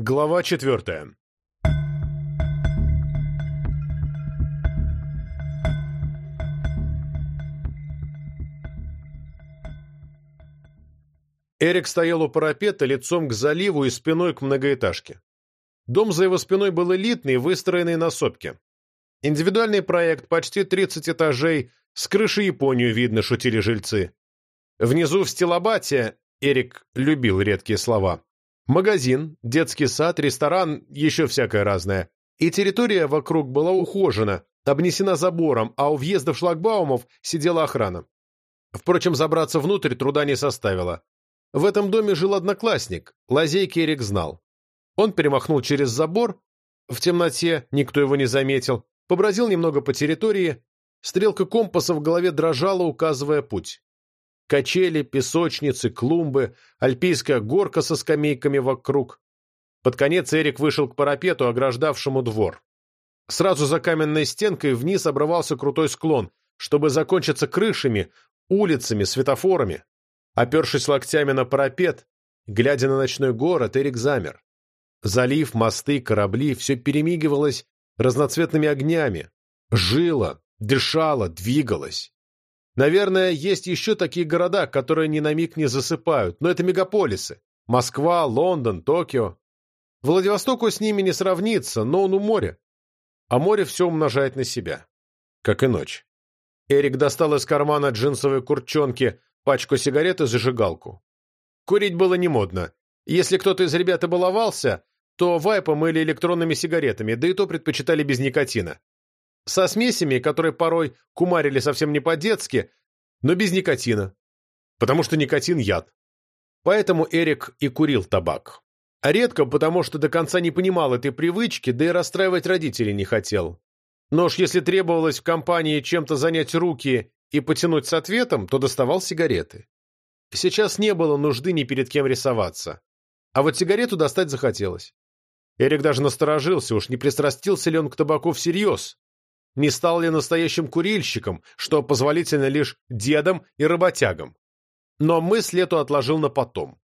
Глава четвертая. Эрик стоял у парапета лицом к заливу и спиной к многоэтажке. Дом за его спиной был элитный, выстроенный на сопке. Индивидуальный проект, почти 30 этажей, с крыши Японию видно, шутили жильцы. Внизу в стилобате, Эрик любил редкие слова, магазин, детский сад, ресторан, еще всякое разное. И территория вокруг была ухожена, обнесена забором, а у въездов шлагбаумов сидела охрана. Впрочем, забраться внутрь труда не составило. В этом доме жил одноклассник, лазейки Эрик знал. Он перемахнул через забор, в темноте никто его не заметил, побродил немного по территории, стрелка компаса в голове дрожала, указывая путь. Качели, песочницы, клумбы, альпийская горка со скамейками вокруг. Под конец Эрик вышел к парапету, ограждавшему двор. Сразу за каменной стенкой вниз обрывался крутой склон, чтобы закончиться крышами, улицами, светофорами. Опершись локтями на парапет, глядя на ночной город, Эрик замер. Залив, мосты, корабли — все перемигивалось разноцветными огнями. Жило, дышало, двигалось. Наверное, есть еще такие города, которые ни на миг не засыпают, но это мегаполисы. Москва, Лондон, Токио. Владивостоку с ними не сравнится, но он у моря. А море все умножает на себя. Как и ночь. Эрик достал из кармана джинсовой куртчонки пачку сигарет и зажигалку. Курить было не модно. Если кто-то из ребят и баловался, то вайпом или электронными сигаретами, да и то предпочитали без никотина. Со смесями, которые порой кумарили совсем не по-детски, но без никотина. Потому что никотин – яд. Поэтому Эрик и курил табак. А редко, потому что до конца не понимал этой привычки, да и расстраивать родителей не хотел. Но уж если требовалось в компании чем-то занять руки и потянуть с ответом, то доставал сигареты. Сейчас не было нужды ни перед кем рисоваться. А вот сигарету достать захотелось. Эрик даже насторожился, уж не пристрастился ли он к табаку всерьез. Не стал ли настоящим курильщиком, что позволительно лишь дедам и работягам. Но мысль эту отложил на потом.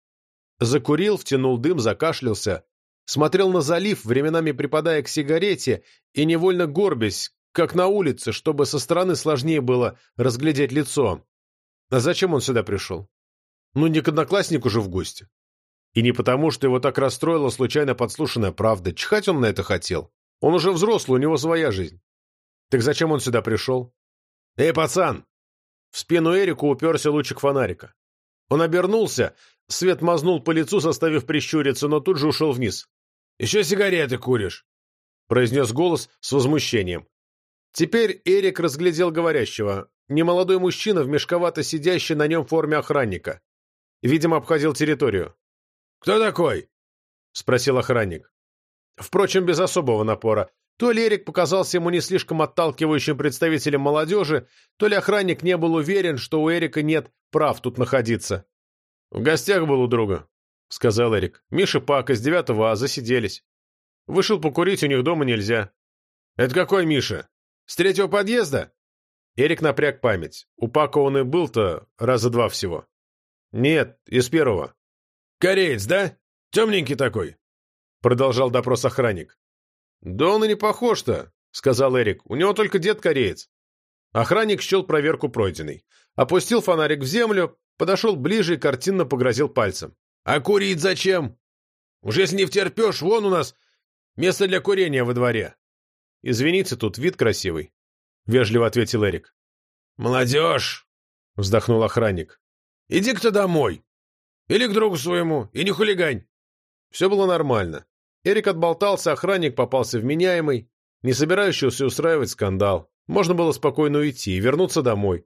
Закурил, втянул дым, закашлялся, смотрел на залив, временами припадая к сигарете и невольно горбясь, как на улице, чтобы со стороны сложнее было разглядеть лицо. А зачем он сюда пришел? Ну, не к однокласснику же в гости. И не потому, что его так расстроила случайно подслушанная правда. Чихать он на это хотел. Он уже взрослый, у него своя жизнь. Так зачем он сюда пришел? «Эй, пацан!» В спину Эрику уперся лучик фонарика. Он обернулся, свет мазнул по лицу, заставив прищуриться, но тут же ушел вниз. «Еще сигареты куришь?» произнес голос с возмущением. Теперь Эрик разглядел говорящего. Немолодой мужчина в мешковато сидящей на нем форме охранника. Видимо, обходил территорию. «Кто такой?» — спросил охранник. Впрочем, без особого напора. То ли Эрик показался ему не слишком отталкивающим представителем молодежи, то ли охранник не был уверен, что у Эрика нет прав тут находиться. «В гостях был у друга», — сказал Эрик. «Миша Пак из девятого А, засиделись. Вышел покурить, у них дома нельзя». «Это какой Миша?» С третьего подъезда?» Эрик напряг память. У Пака он и был-то раза два всего. «Нет, из первого». «Кореец, да? Темненький такой?» Продолжал допрос охранник. «Да он и не похож-то», — сказал Эрик. «У него только дед кореец». Охранник счел проверку пройденной. Опустил фонарик в землю, подошел ближе и картинно погрозил пальцем. «А курить зачем? Уж если не втерпешь, вон у нас место для курения во дворе. «Извините, тут вид красивый», — вежливо ответил Эрик. «Молодежь!» — вздохнул охранник. «Иди-ка домой. Или к другу своему, и не хулигань». Все было нормально. Эрик отболтался, охранник попался вменяемый, не собирающийся устраивать скандал. Можно было спокойно уйти и вернуться домой.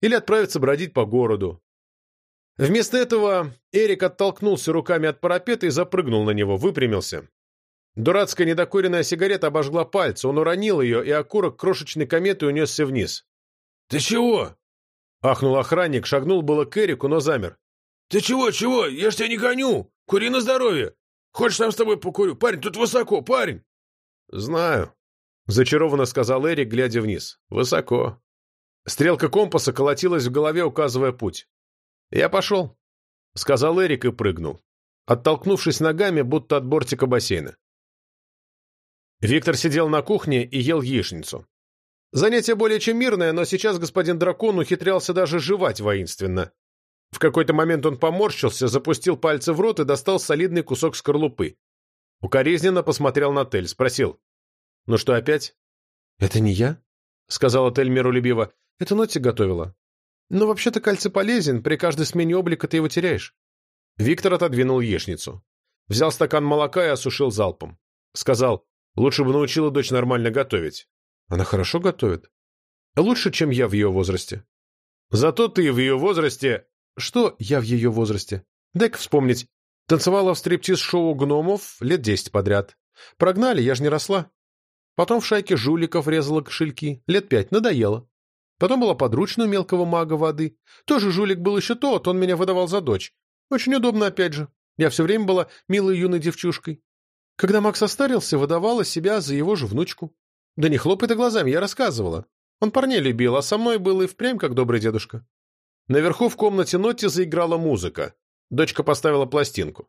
Или отправиться бродить по городу. Вместо этого Эрик оттолкнулся руками от парапета и запрыгнул на него, выпрямился. Дурацкая недокуренная сигарета обожгла пальцы, он уронил ее, и окурок крошечной кометы унесся вниз. «Ты чего?» — ахнул охранник, шагнул было к Эрику, но замер. «Ты чего, чего? Я ж тебя не гоню! Кури на здоровье! Хочешь, сам с тобой покурю? Парень, тут высоко, парень!» «Знаю», — зачарованно сказал Эрик, глядя вниз. «Высоко». Стрелка компаса колотилась в голове, указывая путь. «Я пошел», — сказал Эрик и прыгнул. оттолкнувшись ногами, будто от бортика бассейна. Виктор сидел на кухне и ел яичницу. Занятие более чем мирное, но сейчас господин дракон ухитрялся даже жевать воинственно. В какой-то момент он поморщился, запустил пальцы в рот и достал солидный кусок скорлупы. Укоризненно посмотрел на Тель, спросил. «Ну что, опять?» «Это не я», — сказала Тель миролюбиво. «Это Нотти готовила. Но вообще-то кальций полезен, при каждой смене облика ты его теряешь». Виктор отодвинул яичницу. Взял стакан молока и осушил залпом. Сказал, лучше бы научила дочь нормально готовить. Она хорошо готовит. Лучше, чем я в ее возрасте. Зато ты в ее возрасте... Что я в ее возрасте? Дай-ка вспомнить. Танцевала в стриптиз-шоу гномов лет десять подряд. Прогнали, я же не росла. Потом в шайке жуликов резала кошельки. Лет пять, надоело. Потом была подручная мелкого мага воды. Тоже жулик был еще тот, он меня выдавал за дочь. Очень удобно, опять же. Я все время была милой юной девчушкой. Когда Макс состарился, выдавала себя за его же внучку. Да не хлопай ты глазами, я рассказывала. Он парней любил, а со мной был и впрямь как добрый дедушка. Наверху в комнате Нотти заиграла музыка. Дочка поставила пластинку.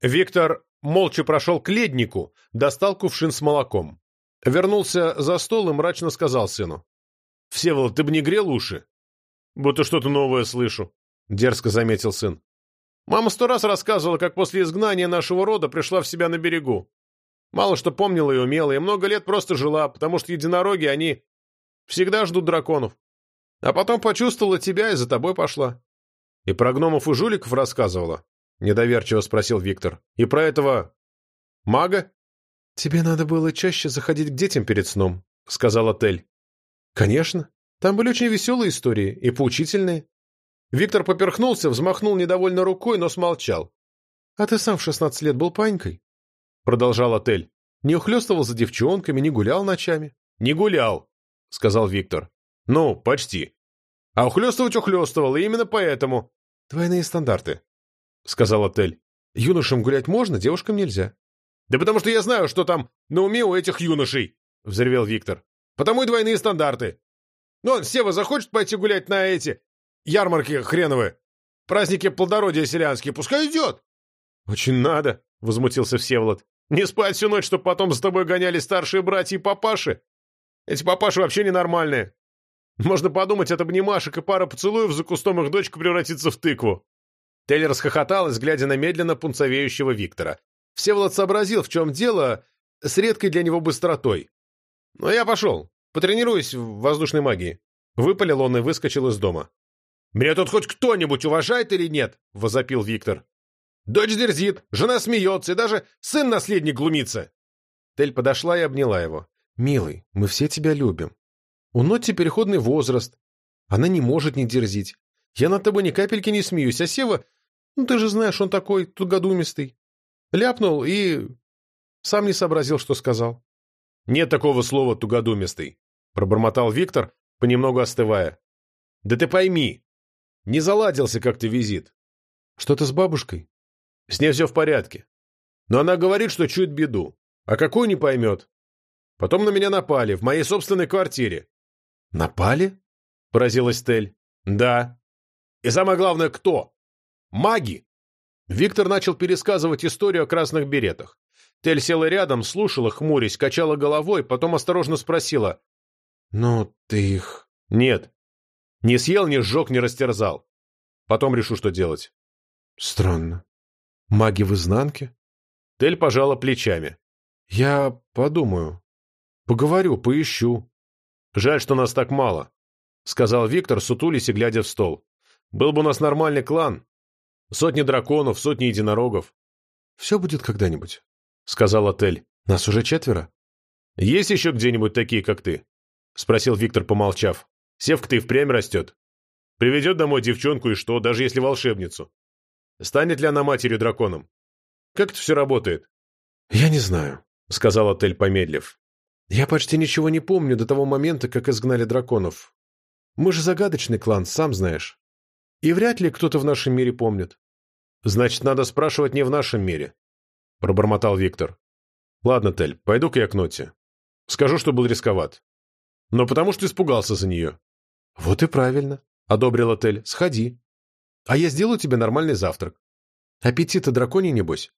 Виктор молча прошел к леднику, достал кувшин с молоком. Вернулся за стол и мрачно сказал сыну. «Всеволод, ты бы не грел уши?» «Будто что-то новое слышу», — дерзко заметил сын. «Мама сто раз рассказывала, как после изгнания нашего рода пришла в себя на берегу. Мало что помнила и умела, и много лет просто жила, потому что единороги, они всегда ждут драконов. А потом почувствовала тебя и за тобой пошла. И про гномов и жуликов рассказывала? Недоверчиво спросил Виктор. И про этого... мага? Тебе надо было чаще заходить к детям перед сном, сказала Тель. Конечно. Там были очень веселые истории и поучительные. Виктор поперхнулся, взмахнул недовольно рукой, но смолчал. «А ты сам в шестнадцать лет был панькой?» — продолжал отель. «Не ухлёстывал за девчонками, не гулял ночами». «Не гулял», — сказал Виктор. «Ну, почти. А ухлёстывать ухлёстывал, и именно поэтому...» «Двойные стандарты», — сказал отель. «Юношам гулять можно, девушкам нельзя». «Да потому что я знаю, что там на уме у этих юношей», — взревел Виктор. «Потому и двойные стандарты. Ну, Сева, захочет пойти гулять на эти ярмарки хреновые, праздники плодородия селянские, пускай идет». «Очень надо», — возмутился Всеволод. Не спать всю ночь, чтобы потом за тобой гоняли старшие братья и папаши? Эти папаши вообще ненормальные. Можно подумать, от обнимашек и пара поцелуев за кустом их дочка превратится в тыкву». Телли расхохоталась, глядя на медленно пунцовеющего Виктора. Всеволод сообразил, в чем дело, с редкой для него быстротой. «Ну, я пошел. Потренируюсь в воздушной магии». Выпалил он и выскочил из дома. «Меня тут хоть кто-нибудь уважает или нет?» — возопил Виктор. Дочь дерзит, жена смеется, и даже сын-наследник глумится. Тель подошла и обняла его. «Милый, мы все тебя любим. У Нотти переходный возраст. Она не может не дерзить. Я над тобой ни капельки не смеюсь, а Сева, ну ты же знаешь, он такой тугодумистый. Ляпнул и... сам не сообразил, что сказал». «Нет такого слова «тугодумистый», — пробормотал Виктор, понемногу остывая. «Да ты пойми, не заладился как-то визит». «Что-то с бабушкой?» С ней все в порядке. Но она говорит, что чует беду. А какую не поймет. Потом на меня напали, в моей собственной квартире. «Напали?» — поразилась Тель. «Да. И самое главное, кто? Маги!» Виктор начал пересказывать историю о красных беретах. Тель села рядом, слушала, хмурясь, качала головой, потом осторожно спросила. «Ну, ты их...» «Нет. Не съел, не сжег, не растерзал. Потом решу, что делать». «Странно. Маги в изнанке? Тель пожала плечами. Я подумаю. Поговорю, поищу. Жаль, что нас так мало, сказал Виктор, сутулись и глядя в стол. Был бы у нас нормальный клан. Сотни драконов, сотни единорогов. Все будет когда-нибудь, сказала Тель. Нас уже четверо. Есть еще где-нибудь такие, как ты? Спросил Виктор, помолчав. Севка ты впрямь растет. Приведет домой девчонку и что, даже если волшебницу. Станет ли она матерью-драконом? Как это все работает? Я не знаю, сказал Тель, помедлив. Я почти ничего не помню до того момента, как изгнали драконов. Мы же загадочный клан, сам знаешь. И вряд ли кто-то в нашем мире помнит. Значит, надо спрашивать не в нашем мире, пробормотал Виктор. Ладно, Тель, пойду-ка я к Ноте. Скажу, что был рисковат. Но потому что испугался за нее. Вот и правильно, одобрила Тель. Сходи. А я сделаю тебе нормальный завтрак. Аппетита драконий, небось?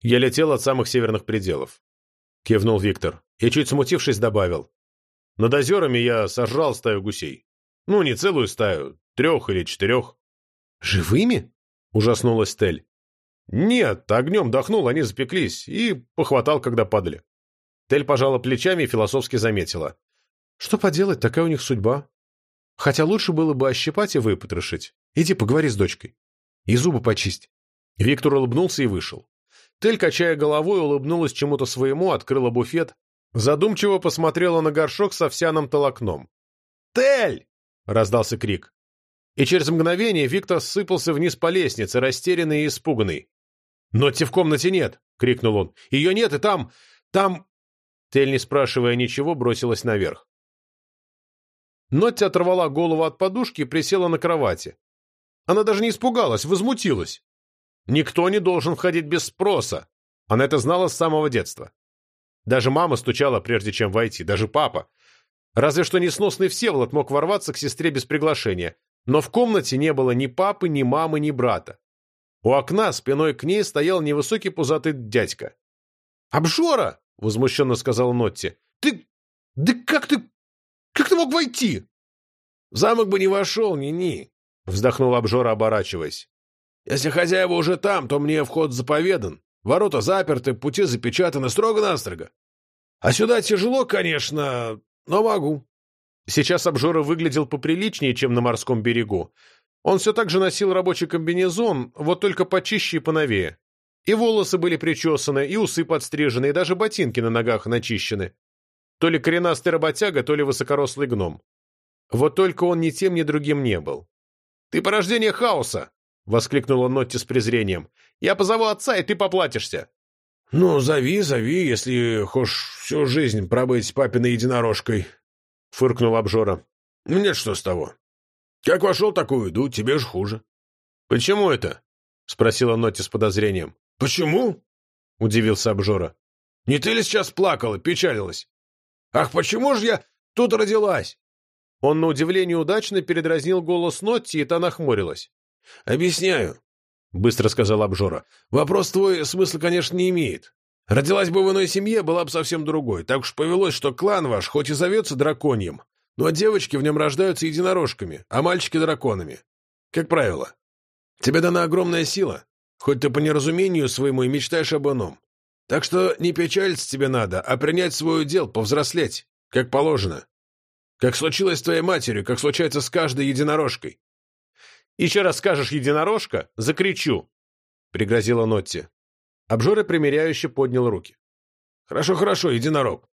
Я летел от самых северных пределов. Кивнул Виктор и, чуть смутившись, добавил. Над озерами я сожрал стаю гусей. Ну, не целую стаю, трех или четырех. «Живыми?» — ужаснулась Тель. «Нет, огнем дохнул, они запеклись, и похватал, когда падали». Тель пожала плечами и философски заметила. «Что поделать, такая у них судьба. Хотя лучше было бы ощипать и выпотрошить. Иди поговори с дочкой. И зубы почисть». Виктор улыбнулся и вышел. Тель, качая головой, улыбнулась чему-то своему, открыла буфет, задумчиво посмотрела на горшок с овсяным толокном. «Тель!» — раздался крик. И через мгновение Виктор сыпался вниз по лестнице, растерянный и испуганный. «Нотти в комнате нет!» — крикнул он. «Ее нет, и там... там...» Тель, не спрашивая ничего, бросилась наверх. Нотти оторвала голову от подушки и присела на кровати. Она даже не испугалась, возмутилась. Никто не должен входить без спроса. Она это знала с самого детства. Даже мама стучала, прежде чем войти, даже папа. Разве что несносный Всеволод мог ворваться к сестре без приглашения. Но в комнате не было ни папы, ни мамы, ни брата. У окна спиной к ней стоял невысокий пузатый дядька. «Обжора!» — возмущенно сказал Нотти. «Ты... да как ты... как ты мог войти?» «В замок бы не вошел, ни-ни», — вздохнул обжора, оборачиваясь. Если хозяева уже там, то мне вход заповедан. Ворота заперты, пути запечатаны строго-настрого. А сюда тяжело, конечно, но могу. Сейчас обжора выглядел поприличнее, чем на морском берегу. Он все так же носил рабочий комбинезон, вот только почище и поновее. И волосы были причесаны, и усы подстрижены, и даже ботинки на ногах начищены. То ли коренастый работяга, то ли высокорослый гном. Вот только он ни тем, ни другим не был. «Ты порождение хаоса!» — воскликнула Нотти с презрением. «Я позову отца, и ты поплатишься!» «Ну, зови, зови, если хочешь всю жизнь пробыть папиной единорожкой», — фыркнул обжора. «Мне что с того? Как вошел, так уйду, тебе ж хуже». «Почему это?» — спросила Нотти с подозрением. «Почему?» — удивился обжора. «Не ты ли сейчас плакала, печалилась? Ах, почему же я тут родилась?» Он на удивление удачно передразнил голос Нотти, и та нахмурилась. «Объясняю», — быстро сказал обжора. «Вопрос твой смысла, конечно, не имеет. Родилась бы в иной семье, была бы совсем другой. Так уж повелось, что клан ваш хоть и зовется драконьем, но девочки в нем рождаются единорожками, а мальчики — драконами. Как правило. Тебе дана огромная сила, хоть ты по неразумению своему и мечтаешь об ином. Так что не печалиться тебе надо, а принять свой удел, повзрослеть, как положено. Как случилось с твоей матерью, как случается с каждой единорожкой. «Еще раз скажешь единорожка, закричу!» — пригрозила Нотти. Обжора примиряюще поднял руки. «Хорошо, хорошо, единорог.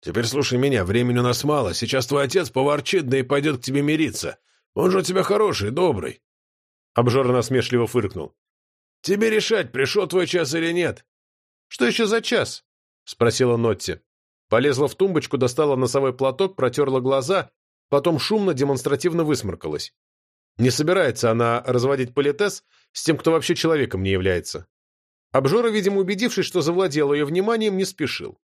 Теперь слушай меня, времени у нас мало. Сейчас твой отец поворчит, да и пойдет к тебе мириться. Он же у тебя хороший, добрый». Обжора насмешливо фыркнул. «Тебе решать, пришел твой час или нет». «Что еще за час?» — спросила Нотти. Полезла в тумбочку, достала носовой платок, протерла глаза, потом шумно, демонстративно высморкалась. Не собирается она разводить политес с тем, кто вообще человеком не является. Обжора, видимо, убедившись, что завладел ее вниманием, не спешил.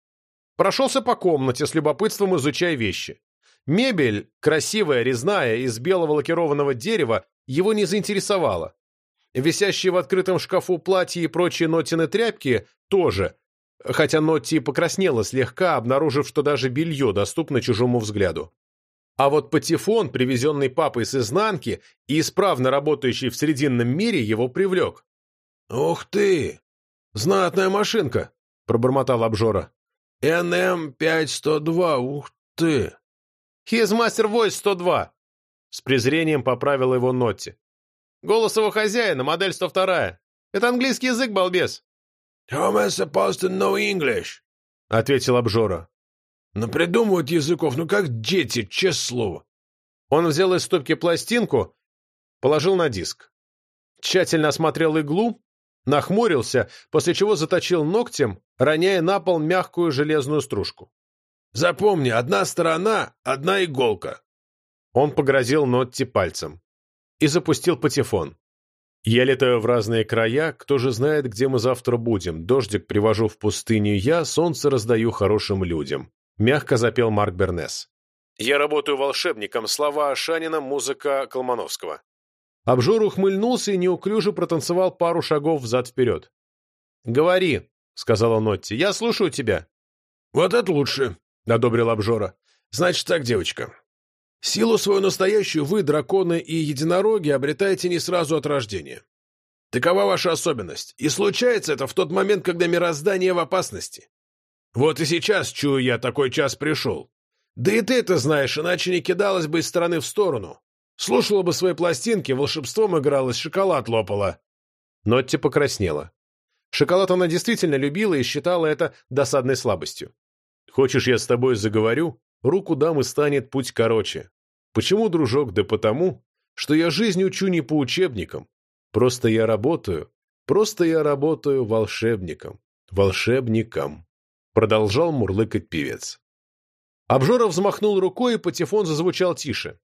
Прошелся по комнате, с любопытством изучая вещи. Мебель, красивая, резная, из белого лакированного дерева, его не заинтересовала. Висящие в открытом шкафу платья и прочие Нотины тряпки тоже, хотя Нотти покраснела слегка, обнаружив, что даже белье доступно чужому взгляду. А вот патефон, привезенный папой с изнанки и исправно работающий в Срединном мире, его привлек. «Ух ты! Знатная машинка!» — пробормотал обжора. «НМ-5102, ух ты!» «Хизмастер Войс 102!» С презрением поправил его Нотти. «Голос его хозяина, модель 102. Это английский язык, балбес!» «How am I supposed to know English?» — ответил обжора. Но придумывают языков, ну как дети, честное слово. Он взял из стопки пластинку, положил на диск. Тщательно осмотрел иглу, нахмурился, после чего заточил ногтем, роняя на пол мягкую железную стружку. «Запомни, одна сторона — одна иголка». Он погрозил Нотти пальцем и запустил патефон. «Я летаю в разные края, кто же знает, где мы завтра будем. Дождик привожу в пустыню я, солнце раздаю хорошим людям. — мягко запел Марк Бернес. «Я работаю волшебником. Слова Шанина, музыка Колмановского». Обжор ухмыльнулся и неуклюже протанцевал пару шагов взад-вперед. «Говори», — сказала Нотти, — «я слушаю тебя». «Вот это лучше», — одобрил обжора. «Значит так, девочка. Силу свою настоящую вы, драконы и единороги, обретаете не сразу от рождения. Такова ваша особенность, и случается это в тот момент, когда мироздание в опасности. Вот и сейчас, чую я, такой час пришел. Да и ты это знаешь, иначе не кидалась бы из стороны в сторону. Слушала бы свои пластинки, волшебством игралась, шоколад лопала. Нотти покраснела. Шоколад она действительно любила и считала это досадной слабостью. «Хочешь, я с тобой заговорю? Руку дам и станет путь короче. Почему, дружок? Да потому, что я жизнь учу не по учебникам. Просто я работаю, просто я работаю волшебником, волшебником», продолжал мурлыкать певец. Обжора взмахнул рукой, и патефон зазвучал тише.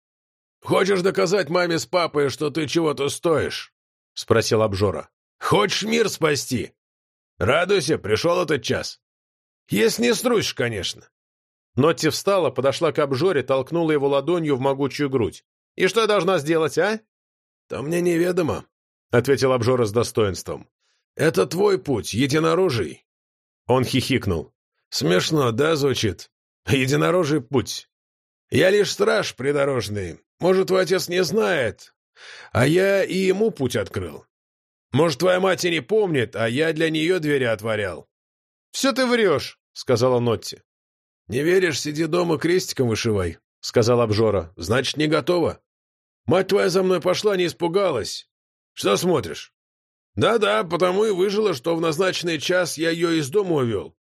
«Хочешь доказать маме с папой, что ты чего-то стоишь?» — спросил Обжора. «Хочешь мир спасти? Радуйся, пришел этот час. Если не струсишь, конечно». Нотти встала, подошла к обжоре, толкнула его ладонью в могучую грудь. «И что я должна сделать, а?» «То мне неведомо», — ответил обжора с достоинством. «Это твой путь, единорожий». Он хихикнул. «Смешно, да, звучит? Единорожий путь. Я лишь страж придорожный. Может, твой отец не знает, а я и ему путь открыл. Может, твоя мать и не помнит, а я для нее двери отворял». «Все ты врешь», — сказала Нотти. «Не веришь, сиди дома, крестиком вышивай», — сказал обжора. «Значит, не готова. Мать твоя за мной пошла, не испугалась. Что смотришь?» «Да-да, потому и выжила, что в назначенный час я ее из дома увел.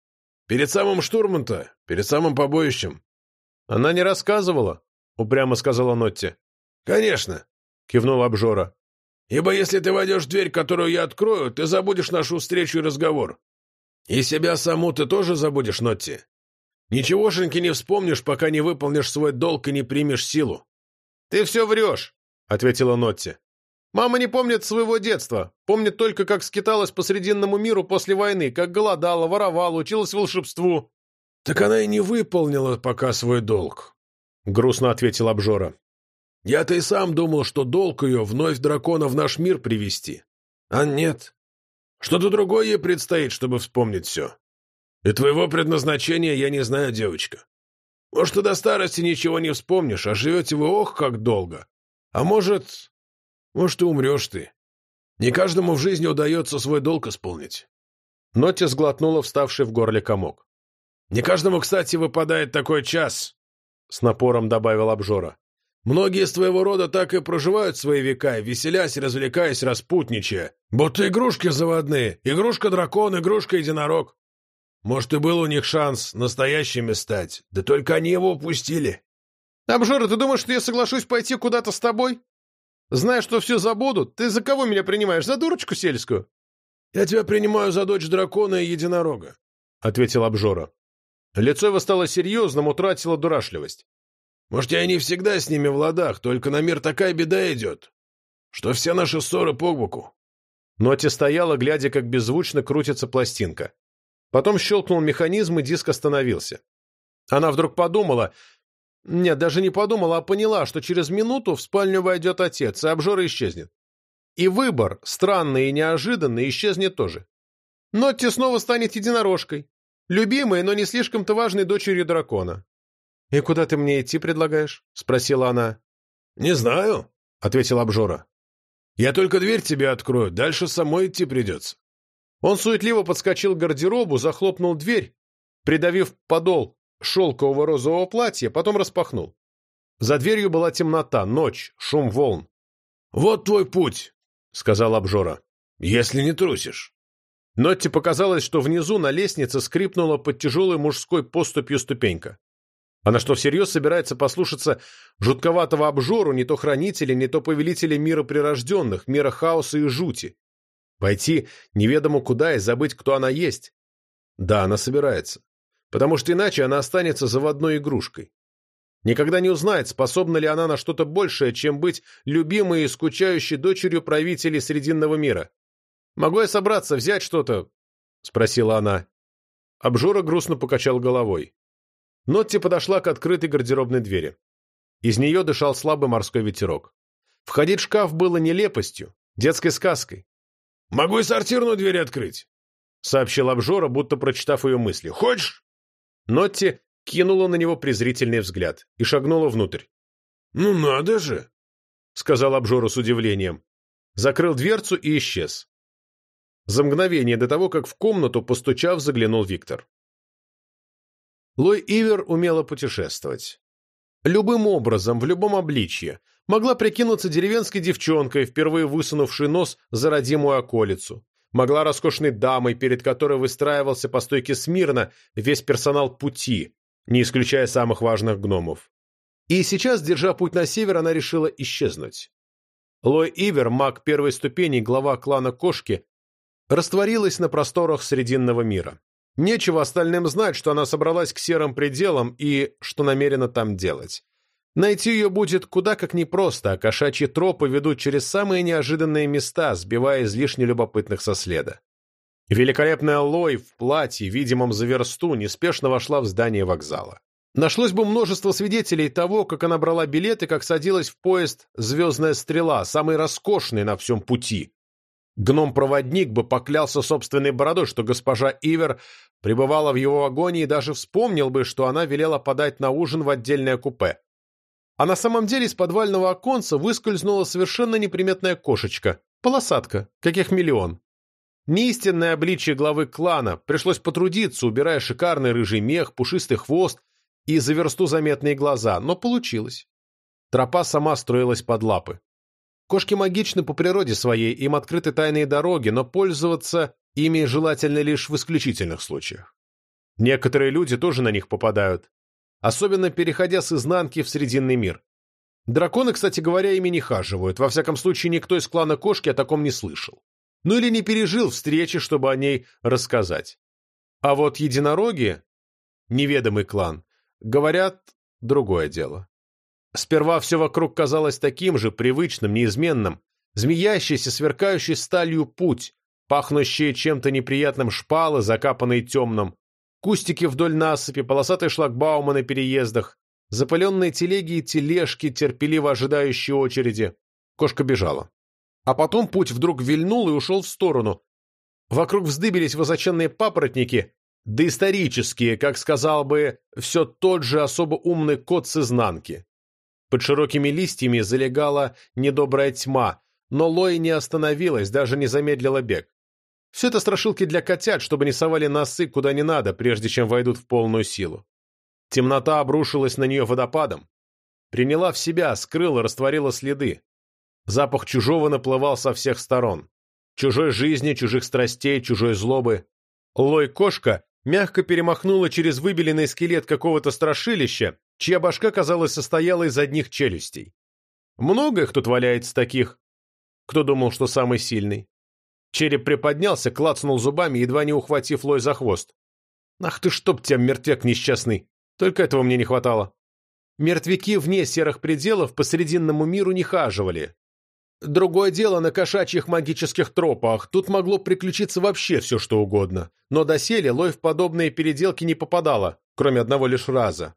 Перед самым штурмом-то, перед самым побоищем». «Она не рассказывала», — упрямо сказала Нотти. «Конечно», — кивнул обжора. Ибо если ты войдешь в дверь, которую я открою, ты забудешь нашу встречу и разговор. И себя саму ты тоже забудешь, Нотти. Ничегошеньки не вспомнишь, пока не выполнишь свой долг и не примешь силу. — Ты все врешь, — ответила Нотти. Мама не помнит своего детства, помнит только, как скиталась по Срединному миру после войны, как голодала, воровала, училась волшебству. — Так она и не выполнила пока свой долг, — грустно ответил обжора. Я-то и сам думал, что долг ее вновь дракона в наш мир привести. А нет. Что-то другое ей предстоит, чтобы вспомнить все. И твоего предназначения я не знаю, девочка. Может, ты до старости ничего не вспомнишь, а живете вы ох, как долго. А может... Может, и умрешь ты. Не каждому в жизни удается свой долг исполнить. Нотти сглотнула вставший в горле комок. «Не каждому, кстати, выпадает такой час», — с напором добавил обжора. Многие из твоего рода так и проживают свои века, веселясь, развлекаясь, распутничая. Будто игрушки заводные. Игрушка-дракон, игрушка-единорог. Может, и был у них шанс настоящими стать, да только они его упустили. Обжора, ты думаешь, что я соглашусь пойти куда-то с тобой? Зная, что все забудут, ты за кого меня принимаешь? За дурочку сельскую? Я тебя принимаю за дочь дракона и единорога, — ответил Обжора. Лицо его стало серьезным, утратило дурашливость. Может, я не всегда с ними в ладах, только на мир такая беда идет, что все наши ссоры по боку. Ноти стояла, глядя, как беззвучно крутится пластинка. Потом щелкнул механизм, и диск остановился. Она вдруг подумала... Нет, даже не подумала, а поняла, что через минуту в спальню войдет отец, и обжора исчезнет. И выбор, странный и неожиданный, исчезнет тоже. Нотти снова станет единорожкой, любимой, но не слишком-то важной дочерью дракона. «И куда ты мне идти предлагаешь?» — спросила она. «Не знаю», — ответил обжора. «Я только дверь тебе открою, дальше самой идти придется». Он суетливо подскочил к гардеробу, захлопнул дверь, придавив подол шелкового розового платья, потом распахнул. За дверью была темнота, ночь, шум волн. «Вот твой путь», — сказал обжора, — «если не трусишь». Нотти показалось, что внизу на лестнице скрипнула под тяжелой мужской поступью ступенька. Она что, всерьез собирается послушаться жутковатого обжору не то хранителя, не то повелителя мира прирожденных, мира хаоса и жути? Пойти неведомо куда и забыть, кто она есть? Да, она собирается. Потому что иначе она останется заводной игрушкой. Никогда не узнает, способна ли она на что-то большее, чем быть любимой и скучающей дочерью правителей Срединного мира. «Могу я собраться, взять что-то?» — спросила она. Обжора грустно покачал головой. Нотти подошла к открытой гардеробной двери. Из нее дышал слабый морской ветерок. Входить в шкаф было нелепостью, детской сказкой. «Могу и сортирную дверь открыть», — сообщил обжора, будто прочитав ее мысли. «Хочешь?» Нотти кинула на него презрительный взгляд и шагнула внутрь. «Ну надо же!» — сказал обжора с удивлением. Закрыл дверцу и исчез. За мгновение до того, как в комнату, постучав, заглянул Виктор. Лой Ивер умела путешествовать. Любым образом, в любом обличье. Могла прикинуться деревенской девчонкой, впервые высунувшей нос за родимую околицу. Могла роскошной дамой, перед которой выстраивался по стойке смирно весь персонал пути, не исключая самых важных гномов. И сейчас, держа путь на север, она решила исчезнуть. Лой Ивер, маг первой ступени, глава клана Кошки, растворилась на просторах Срединного мира. Нечего остальным знать, что она собралась к серым пределам и что намерена там делать. Найти ее будет куда как непросто, а кошачьи тропы ведут через самые неожиданные места, сбивая излишне любопытных со следа. Великолепная Лой в платье, видимом за версту, неспешно вошла в здание вокзала. Нашлось бы множество свидетелей того, как она брала билет и как садилась в поезд «Звездная стрела», самый роскошный на всем пути. Гном-проводник бы поклялся собственной бородой, что госпожа Ивер пребывала в его вагоне и даже вспомнил бы, что она велела подать на ужин в отдельное купе. А на самом деле из подвального оконца выскользнула совершенно неприметная кошечка, полосатка, каких миллион. Неистинное обличие главы клана, пришлось потрудиться, убирая шикарный рыжий мех, пушистый хвост и за версту заметные глаза, но получилось. Тропа сама строилась под лапы. Кошки магичны по природе своей, им открыты тайные дороги, но пользоваться ими желательно лишь в исключительных случаях. Некоторые люди тоже на них попадают, особенно переходя с изнанки в Срединный мир. Драконы, кстати говоря, ими не хаживают, во всяком случае никто из клана кошки о таком не слышал. Ну или не пережил встречи, чтобы о ней рассказать. А вот единороги, неведомый клан, говорят другое дело. Сперва все вокруг казалось таким же, привычным, неизменным. Змеящийся, сверкающий сталью путь, пахнущие чем-то неприятным шпалы, закапанные темным, кустики вдоль насыпи, полосатые шлагбаумы на переездах, запыленные телеги и тележки, терпеливо ожидающие очереди. Кошка бежала. А потом путь вдруг вильнул и ушел в сторону. Вокруг вздыбились высоченные папоротники, доисторические, как сказал бы, все тот же особо умный кот с изнанки. Под широкими листьями залегала недобрая тьма, но Лои не остановилась, даже не замедлила бег. Все это страшилки для котят, чтобы не совали носы куда не надо, прежде чем войдут в полную силу. Темнота обрушилась на нее водопадом. Приняла в себя, скрыла, растворила следы. Запах чужого наплывал со всех сторон. Чужой жизни, чужих страстей, чужой злобы. Лой-кошка мягко перемахнула через выбеленный скелет какого-то страшилища чья башка, казалось, состояла из одних челюстей. Много их тут валяется таких, кто думал, что самый сильный. Череп приподнялся, клацнул зубами, едва не ухватив Лой за хвост. «Ах ты, чтоб тебя, мертвяк несчастный! Только этого мне не хватало!» Мертвяки вне серых пределов по срединному миру не хаживали. Другое дело на кошачьих магических тропах, тут могло приключиться вообще все, что угодно. Но доселе Лой в подобные переделки не попадала, кроме одного лишь раза.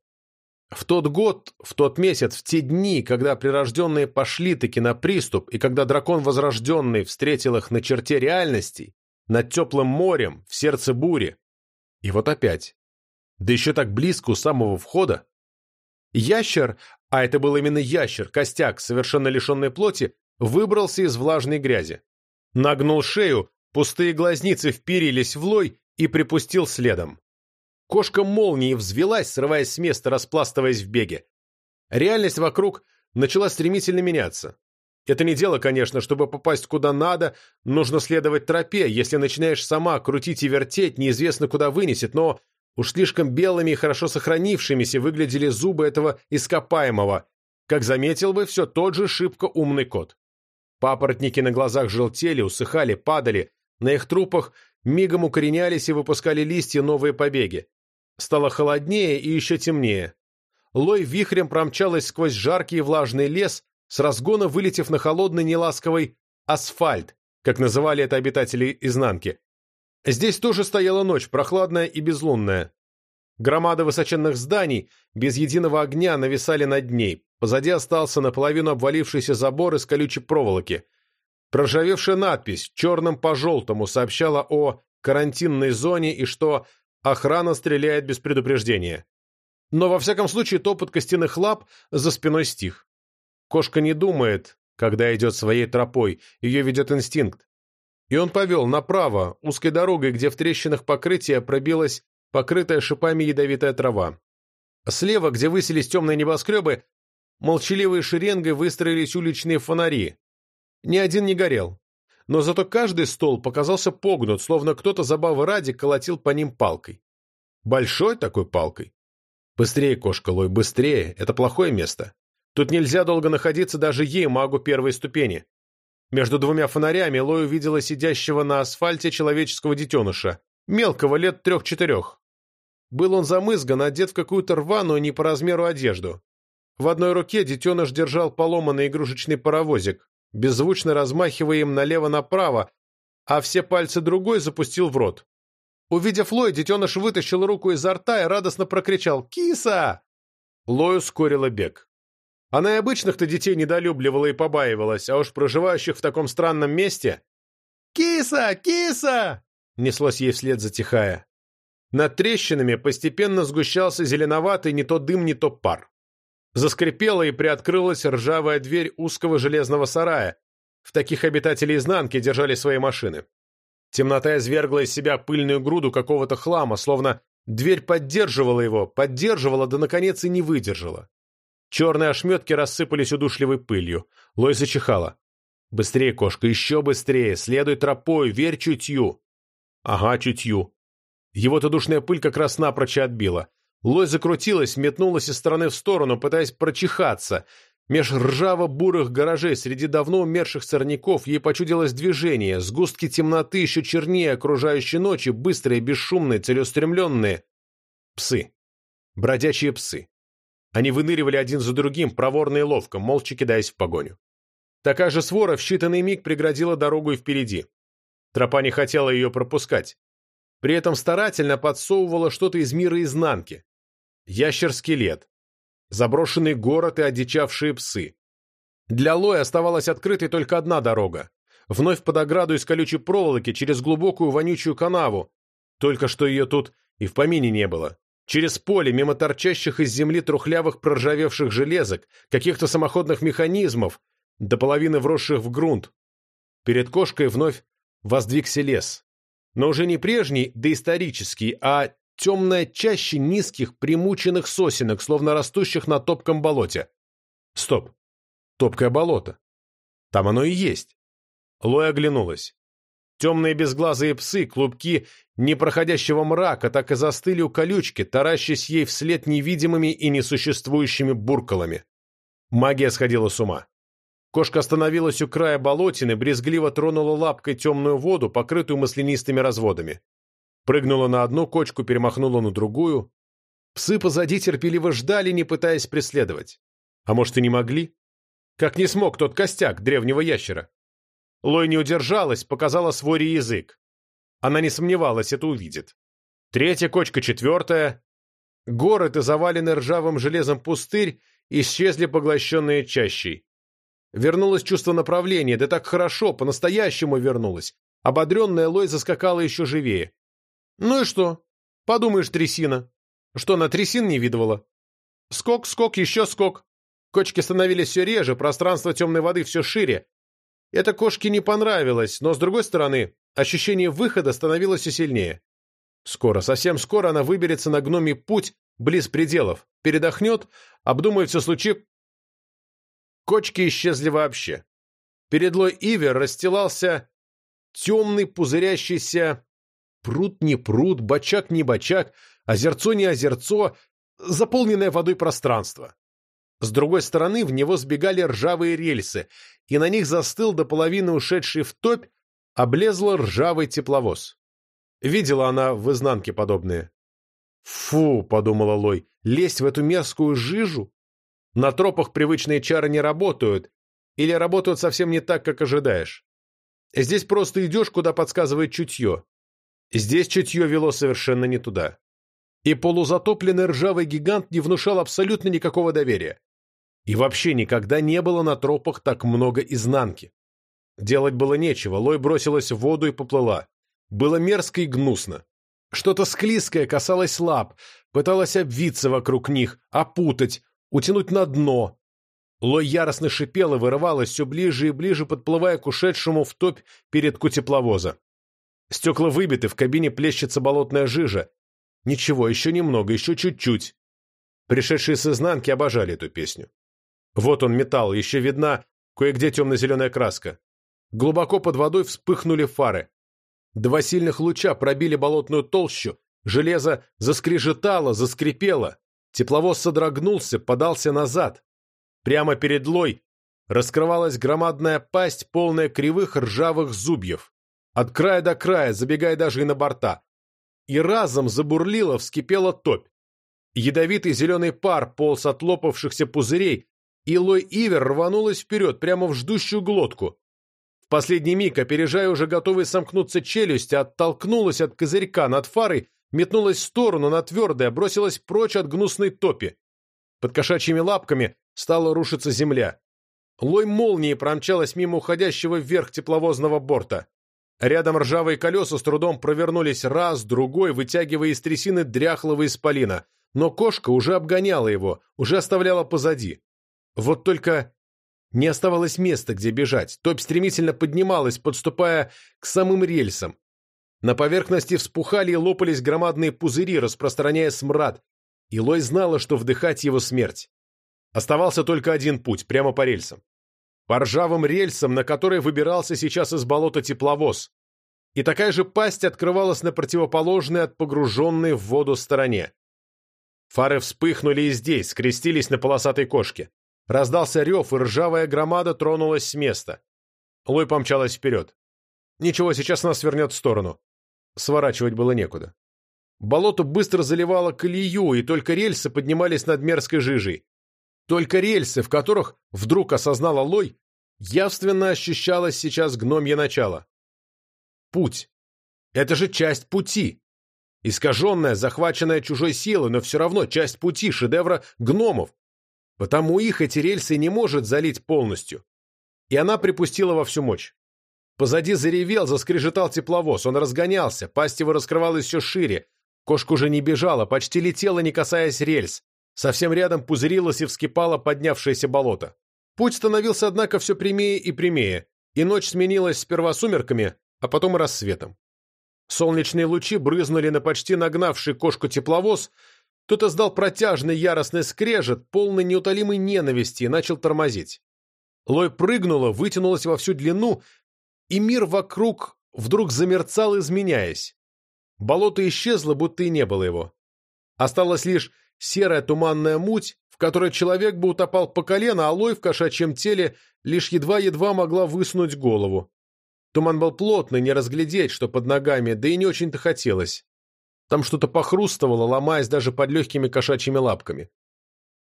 В тот год, в тот месяц, в те дни, когда прирожденные пошли-таки на приступ, и когда дракон возрожденный встретил их на черте реальностей, над теплым морем, в сердце бури. И вот опять. Да еще так близко у самого входа. Ящер, а это был именно ящер, костяк, совершенно лишенный плоти, выбрался из влажной грязи. Нагнул шею, пустые глазницы вперились в лой и припустил следом. Кошка молнии взвелась, срываясь с места, распластываясь в беге. Реальность вокруг начала стремительно меняться. Это не дело, конечно, чтобы попасть куда надо, нужно следовать тропе, если начинаешь сама крутить и вертеть, неизвестно куда вынесет, но уж слишком белыми и хорошо сохранившимися выглядели зубы этого ископаемого, как заметил бы все тот же шибко умный кот. Папоротники на глазах желтели, усыхали, падали, на их трупах мигом укоренялись и выпускали листья новые побеги. Стало холоднее и еще темнее. Лой вихрем промчалась сквозь жаркий и влажный лес, с разгона вылетев на холодный неласковый асфальт, как называли это обитатели изнанки. Здесь тоже стояла ночь, прохладная и безлунная. Громады высоченных зданий без единого огня нависали над ней. Позади остался наполовину обвалившийся забор из колючей проволоки. Проржавевшая надпись черным по желтому сообщала о карантинной зоне и что охрана стреляет без предупреждения. Но во всяком случае топот костяных лап за спиной стих. Кошка не думает, когда идет своей тропой, ее ведет инстинкт. И он повел направо, узкой дорогой, где в трещинах покрытия пробилась покрытая шипами ядовитая трава. Слева, где высились темные небоскребы, молчаливой шеренгой выстроились уличные фонари. Ни один не горел. Но зато каждый стол показался погнут, словно кто-то забавы ради колотил по ним палкой. Большой такой палкой. Быстрее, кошка Лой, быстрее. Это плохое место. Тут нельзя долго находиться даже ей, магу первой ступени. Между двумя фонарями Лой увидела сидящего на асфальте человеческого детеныша, мелкого, лет трех-четырех. Был он замызган, одет в какую-то рваную не по размеру одежду. В одной руке детеныш держал поломанный игрушечный паровозик, беззвучно размахивая им налево-направо, а все пальцы другой запустил в рот. Увидев Лой, детеныш вытащил руку изо рта и радостно прокричал «Киса!». Лой ускорила бег. Она и обычных-то детей недолюбливала и побаивалась, а уж проживающих в таком странном месте... «Киса! Киса!» — неслось ей вслед, затихая. Над трещинами постепенно сгущался зеленоватый не то дым, не то пар. Заскрипела и приоткрылась ржавая дверь узкого железного сарая. В таких обитатели изнанки держали свои машины. Темнота извергла из себя пыльную груду какого-то хлама, словно дверь поддерживала его, поддерживала, да наконец и не выдержала. Черные ошметки рассыпались удушливой пылью. Лой зачихала. «Быстрее, кошка, еще быстрее! Следуй тропой, верь чутью!» «Ага, чутью!» Его-то душная пыль как раз напрочь отбила. Лой закрутилась, метнулась из стороны в сторону, пытаясь прочихаться. Меж ржаво-бурых гаражей среди давно умерших сорняков ей почудилось движение, сгустки темноты еще чернее окружающей ночи, быстрые, бесшумные, целеустремленные. Псы. Бродячие псы. Они выныривали один за другим, проворно и ловко, молча кидаясь в погоню. Такая же свора в считанный миг преградила дорогу и впереди. Тропа не хотела ее пропускать. При этом старательно подсовывала что-то из мира изнанки. Ящер-скелет. Заброшенный город и одичавшие псы. Для Лоя оставалась открытой только одна дорога. Вновь под ограду из колючей проволоки через глубокую вонючую канаву. Только что ее тут и в помине не было. Через поле, мимо торчащих из земли трухлявых проржавевших железок, каких-то самоходных механизмов, до половины вросших в грунт. Перед кошкой вновь воздвигся лес но уже не прежний, доисторический, а темная чаще низких, примученных сосенок, словно растущих на топком болоте. Стоп. Топкое болото. Там оно и есть. Лой оглянулась. Темные безглазые псы, клубки непроходящего мрака, так и застыли у колючки, таращась ей вслед невидимыми и несуществующими буркалами. Магия сходила с ума. Кошка остановилась у края болотины, брезгливо тронула лапкой темную воду, покрытую маслянистыми разводами. Прыгнула на одну кочку, перемахнула на другую. Псы позади терпеливо ждали, не пытаясь преследовать. А может, и не могли? Как не смог тот костяк древнего ящера. Лой не удержалась, показала свой язык. Она не сомневалась, это увидит. Третья кочка, четвертая. Город и заваленный ржавым железом пустырь исчезли поглощенные чащей. Вернулось чувство направления, да так хорошо, по-настоящему вернулось. Ободренная Лой заскакала еще живее. Ну и что? Подумаешь, трясина. Что, на трясин не видывала? Скок, скок, еще скок. Кочки становились все реже, пространство темной воды все шире. Это кошке не понравилось, но, с другой стороны, ощущение выхода становилось все сильнее. Скоро, совсем скоро она выберется на гномий путь близ пределов, передохнет, обдумает все случи... Кочки исчезли вообще. Перед Лой Ивер расстилался темный пузырящийся пруд не пруд, бочак не бочак, озерцо не озерцо, заполненное водой пространство. С другой стороны в него сбегали ржавые рельсы, и на них застыл до половины ушедший в топь облезло ржавый тепловоз. Видела она в изнанке подобное. «Фу!» — подумала Лой, — «лезть в эту мерзкую жижу? На тропах привычные чары не работают, или работают совсем не так, как ожидаешь. Здесь просто идешь, куда подсказывает чутье. Здесь чутье вело совершенно не туда. И полузатопленный ржавый гигант не внушал абсолютно никакого доверия. И вообще никогда не было на тропах так много изнанки. Делать было нечего, Лой бросилась в воду и поплыла. Было мерзко и гнусно. Что-то склизкое касалось лап, пыталось обвиться вокруг них, опутать, утянуть на дно. Лой яростно шипела, вырывалась все ближе и ближе, подплывая к ушедшему в топь передку тепловоза. Стекла выбиты, в кабине плещется болотная жижа. Ничего, еще немного, еще чуть-чуть. Пришедшие с изнанки обожали эту песню. Вот он, металл, еще видна кое-где темно-зеленая краска. Глубоко под водой вспыхнули фары. Два сильных луча пробили болотную толщу, железо заскрежетало, заскрипело. Тепловоз содрогнулся, подался назад. Прямо перед лой раскрывалась громадная пасть, полная кривых ржавых зубьев. От края до края, забегая даже и на борта. И разом забурлила, вскипела топь. Ядовитый зеленый пар полз от лопавшихся пузырей, и лой Ивер рванулась вперед, прямо в ждущую глотку последний миг, опережая уже готовый сомкнуться челюсть, оттолкнулась от козырька над фарой, метнулась в сторону на твердое, бросилась прочь от гнусной топи. Под кошачьими лапками стала рушиться земля. Лой молнии промчалась мимо уходящего вверх тепловозного борта. Рядом ржавые колеса с трудом провернулись раз, другой, вытягивая из трясины дряхлого исполина. Но кошка уже обгоняла его, уже оставляла позади. Вот только не оставалось места, где бежать. Топь стремительно поднималась, подступая к самым рельсам. На поверхности вспухали и лопались громадные пузыри, распространяя смрад. И Лой знала, что вдыхать его смерть. Оставался только один путь, прямо по рельсам. По ржавым рельсам, на которые выбирался сейчас из болота тепловоз. И такая же пасть открывалась на противоположной от погруженной в воду стороне. Фары вспыхнули и здесь, скрестились на полосатой кошке. Раздался рев, и ржавая громада тронулась с места. Лой помчалась вперед. Ничего, сейчас нас свернет в сторону. Сворачивать было некуда. Болото быстро заливало колею, и только рельсы поднимались над мерзкой жижей. Только рельсы, в которых, вдруг осознала Лой, явственно ощущалось сейчас гномье начало. Путь. Это же часть пути. Искаженная, захваченная чужой силой, но все равно часть пути, шедевра гномов, Потому их эти рельсы не может залить полностью. И она припустила во всю мощь. Позади заревел, заскрежетал тепловоз, он разгонялся, пасть его раскрывалась все шире. Кошка уже не бежала, почти летела, не касаясь рельс. Совсем рядом пузырилось и вскипало поднявшееся болото. Путь становился, однако, все прямее и прямее, и ночь сменилась сперва сумерками, а потом рассветом. Солнечные лучи брызнули на почти нагнавший кошку тепловоз, кто-то сдал протяжный яростный скрежет, полный неутолимой ненависти, и начал тормозить. Лой прыгнула, вытянулась во всю длину, и мир вокруг вдруг замерцал, изменяясь. Болото исчезло, будто и не было его. Осталась лишь серая туманная муть, в которой человек бы утопал по колено, а Лой в кошачьем теле лишь едва-едва могла высунуть голову. Туман был плотный, не разглядеть, что под ногами, да и не очень-то хотелось. Там что-то похрустывало, ломаясь даже под легкими кошачьими лапками.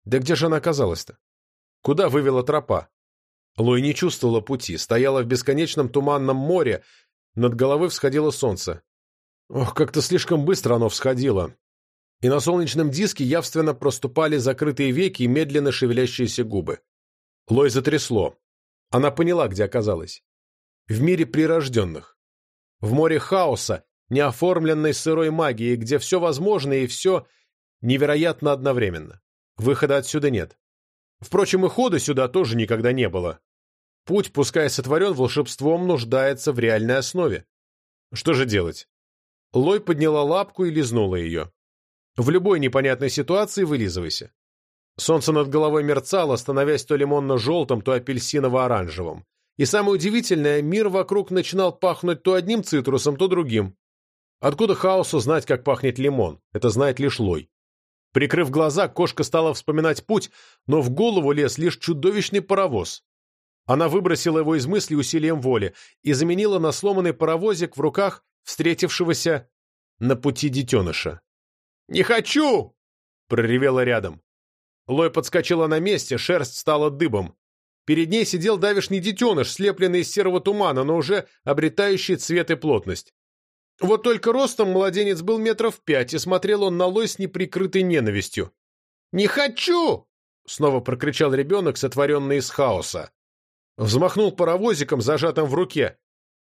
Да где же она оказалась-то? Куда вывела тропа? Лой не чувствовала пути, стояла в бесконечном туманном море, над головой всходило солнце. Ох, как-то слишком быстро оно всходило. И на солнечном диске явственно проступали закрытые веки и медленно шевелящиеся губы. Лой затрясло. Она поняла, где оказалась. В мире прирожденных. В море хаоса, неоформленной сырой магии, где все возможно и все невероятно одновременно. Выхода отсюда нет. Впрочем, и хода сюда тоже никогда не было. Путь, пускай сотворен волшебством, нуждается в реальной основе. Что же делать? Лой подняла лапку и лизнула ее. В любой непонятной ситуации вылизывайся. Солнце над головой мерцало, становясь то лимонно-желтым, то апельсиново-оранжевым. И самое удивительное, мир вокруг начинал пахнуть то одним цитрусом, то другим. Откуда хаосу знать, как пахнет лимон? Это знает лишь Лой. Прикрыв глаза, кошка стала вспоминать путь, но в голову лез лишь чудовищный паровоз. Она выбросила его из мысли усилием воли и заменила на сломанный паровозик в руках встретившегося на пути детеныша. «Не хочу!» — проревела рядом. Лой подскочила на месте, шерсть стала дыбом. Перед ней сидел давишний детеныш, слепленный из серого тумана, но уже обретающий цвет и плотность. Вот только ростом младенец был метров пять, и смотрел он на Лой с неприкрытой ненавистью. «Не хочу!» — снова прокричал ребенок, сотворенный из хаоса. Взмахнул паровозиком, зажатым в руке.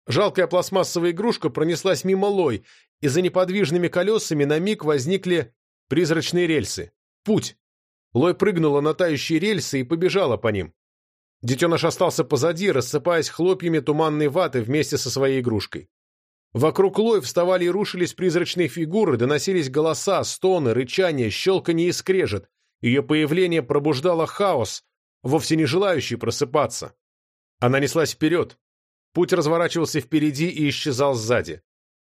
Жалкая пластмассовая игрушка пронеслась мимо лой, и за неподвижными колесами на миг возникли призрачные рельсы. Путь! Лой прыгнула на тающие рельсы и побежала по ним. Детеныш остался позади, рассыпаясь хлопьями туманной ваты вместе со своей игрушкой. Вокруг Лой вставали и рушились призрачные фигуры, доносились голоса, стоны, рычания, щелканье и скрежет. Ее появление пробуждало хаос, вовсе не желающий просыпаться. Она неслась вперед. Путь разворачивался впереди и исчезал сзади.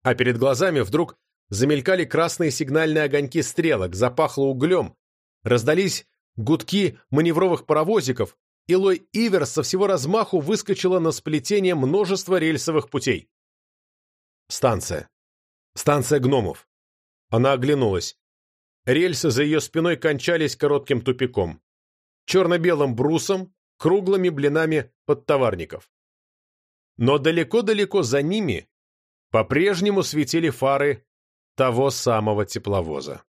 А перед глазами вдруг замелькали красные сигнальные огоньки стрелок, запахло углем, раздались гудки маневровых паровозиков, и Лой Иверс со всего размаху выскочила на сплетение множества рельсовых путей. Станция. Станция гномов. Она оглянулась. Рельсы за ее спиной кончались коротким тупиком. Черно-белым брусом, круглыми блинами подтоварников. Но далеко-далеко за ними по-прежнему светили фары того самого тепловоза.